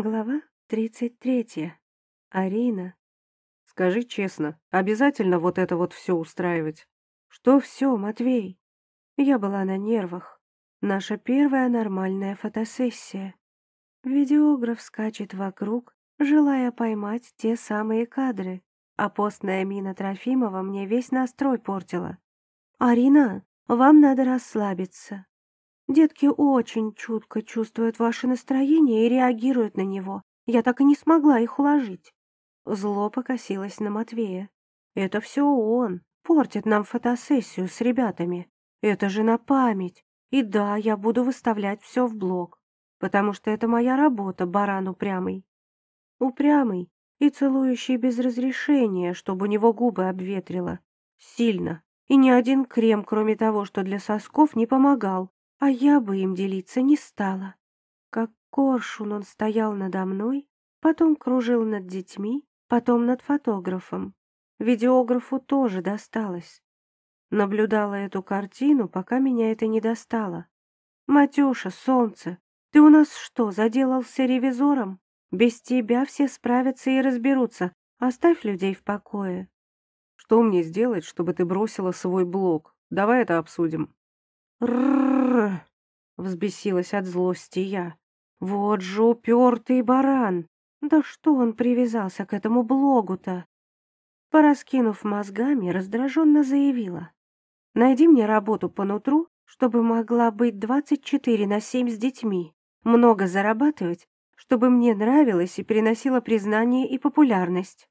Глава тридцать третья. Арина. Скажи честно, обязательно вот это вот все устраивать? Что все, Матвей? Я была на нервах. Наша первая нормальная фотосессия. Видеограф скачет вокруг, желая поймать те самые кадры, а постная мина Трофимова мне весь настрой портила. «Арина, вам надо расслабиться. Детки очень чутко чувствуют ваше настроение и реагируют на него. Я так и не смогла их уложить». Зло покосилось на Матвея. «Это все он, портит нам фотосессию с ребятами. Это же на память. И да, я буду выставлять все в блог, потому что это моя работа, баран упрямый. Упрямый и целующий без разрешения, чтобы у него губы обветрило. Сильно. И ни один крем, кроме того, что для сосков, не помогал, а я бы им делиться не стала. Как коршун он стоял надо мной, потом кружил над детьми, потом над фотографом. Видеографу тоже досталось. Наблюдала эту картину, пока меня это не достало. «Матюша, солнце, ты у нас что, заделался ревизором? Без тебя все справятся и разберутся. Оставь людей в покое». «Что мне сделать, чтобы ты бросила свой блог? Давай это обсудим». «Ррррр!» — взбесилась от злости я. «Вот же упертый баран! Да что он привязался к этому блогу-то?» Пораскинув мозгами, раздраженно заявила. «Найди мне работу по нутру, чтобы могла быть двадцать четыре на семь с детьми, много зарабатывать чтобы мне нравилось и приносило признание и популярность.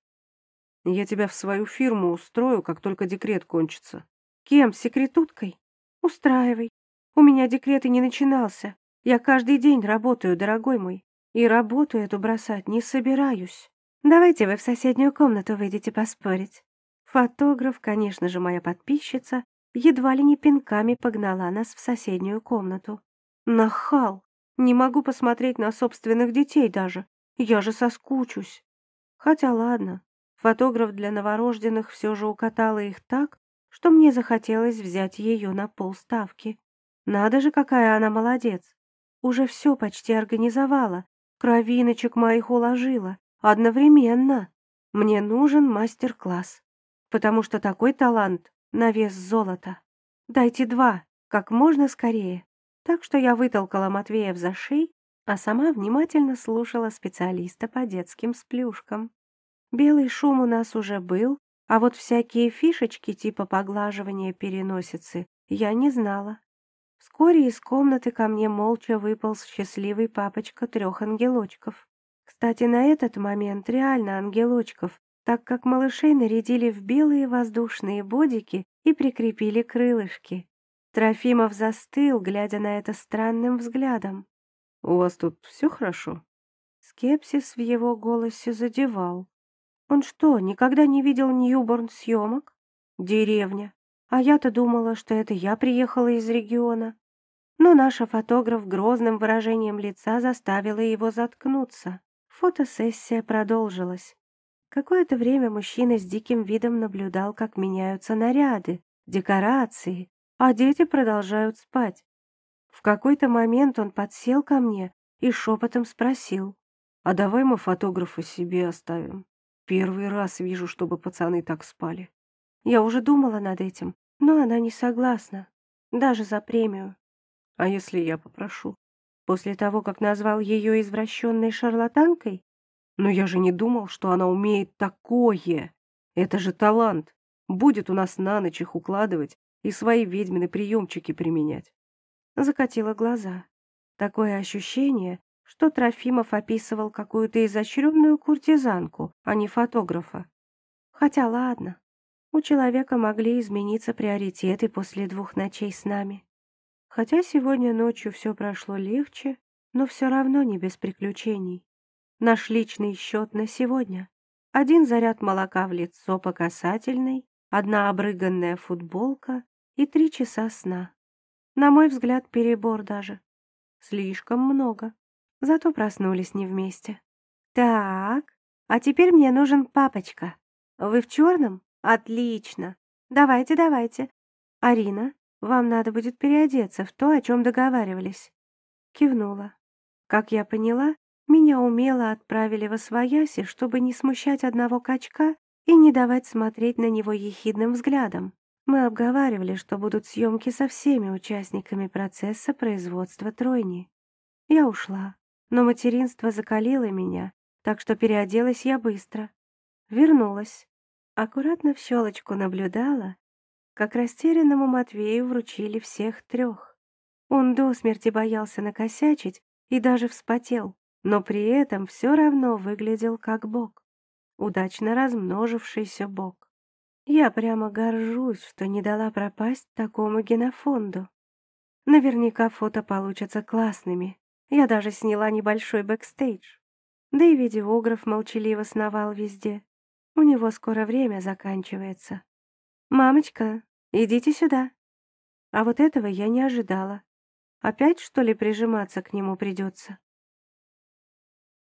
Я тебя в свою фирму устрою, как только декрет кончится. Кем, секретуткой? Устраивай. У меня декрет и не начинался. Я каждый день работаю, дорогой мой. И работу эту бросать не собираюсь. Давайте вы в соседнюю комнату выйдете поспорить. Фотограф, конечно же, моя подписчица, едва ли не пинками погнала нас в соседнюю комнату. Нахал! Не могу посмотреть на собственных детей даже. Я же соскучусь. Хотя ладно, фотограф для новорожденных все же укатала их так, что мне захотелось взять ее на полставки. Надо же, какая она молодец. Уже все почти организовала, кровиночек моих уложила. Одновременно. Мне нужен мастер-класс, потому что такой талант на вес золота. Дайте два, как можно скорее. Так что я вытолкала Матвеев за шеи, а сама внимательно слушала специалиста по детским сплюшкам. Белый шум у нас уже был, а вот всякие фишечки типа поглаживания переносицы я не знала. Вскоре из комнаты ко мне молча выполз счастливый папочка трех ангелочков. Кстати, на этот момент реально ангелочков, так как малышей нарядили в белые воздушные бодики и прикрепили крылышки. Трофимов застыл, глядя на это странным взглядом. «У вас тут все хорошо?» Скепсис в его голосе задевал. Он что, никогда не видел Ньюборн съемок? Деревня. А я-то думала, что это я приехала из региона. Но наша фотограф грозным выражением лица заставила его заткнуться. Фотосессия продолжилась. Какое-то время мужчина с диким видом наблюдал, как меняются наряды, декорации, а дети продолжают спать. В какой-то момент он подсел ко мне и шепотом спросил, «А давай мы фотографа себе оставим? Первый раз вижу, чтобы пацаны так спали». Я уже думала над этим, но она не согласна, даже за премию. А если я попрошу? После того, как назвал ее извращенной шарлатанкой? Но я же не думал, что она умеет такое. Это же талант. Будет у нас на ночь их укладывать и свои ведьмины приемчики применять. Закатила глаза. Такое ощущение, что Трофимов описывал какую-то изощренную куртизанку, а не фотографа. Хотя ладно, у человека могли измениться приоритеты после двух ночей с нами. Хотя сегодня ночью все прошло легче, но все равно не без приключений. Наш личный счет на сегодня. Один заряд молока в лицо по касательной, одна обрыганная футболка и три часа сна. На мой взгляд, перебор даже. Слишком много. Зато проснулись не вместе. Так, а теперь мне нужен папочка. Вы в черном? Отлично. Давайте, давайте. Арина, вам надо будет переодеться в то, о чем договаривались. Кивнула. Как я поняла, Меня умело отправили во свояси, чтобы не смущать одного качка и не давать смотреть на него ехидным взглядом. Мы обговаривали, что будут съемки со всеми участниками процесса производства тройни. Я ушла, но материнство закалило меня, так что переоделась я быстро. Вернулась. Аккуратно в щелочку наблюдала, как растерянному Матвею вручили всех трех. Он до смерти боялся накосячить и даже вспотел, но при этом все равно выглядел как бог, удачно размножившийся бог. Я прямо горжусь, что не дала пропасть такому генофонду. Наверняка фото получатся классными. Я даже сняла небольшой бэкстейдж. Да и видеограф молчаливо сновал везде. У него скоро время заканчивается. «Мамочка, идите сюда». А вот этого я не ожидала. Опять, что ли, прижиматься к нему придется?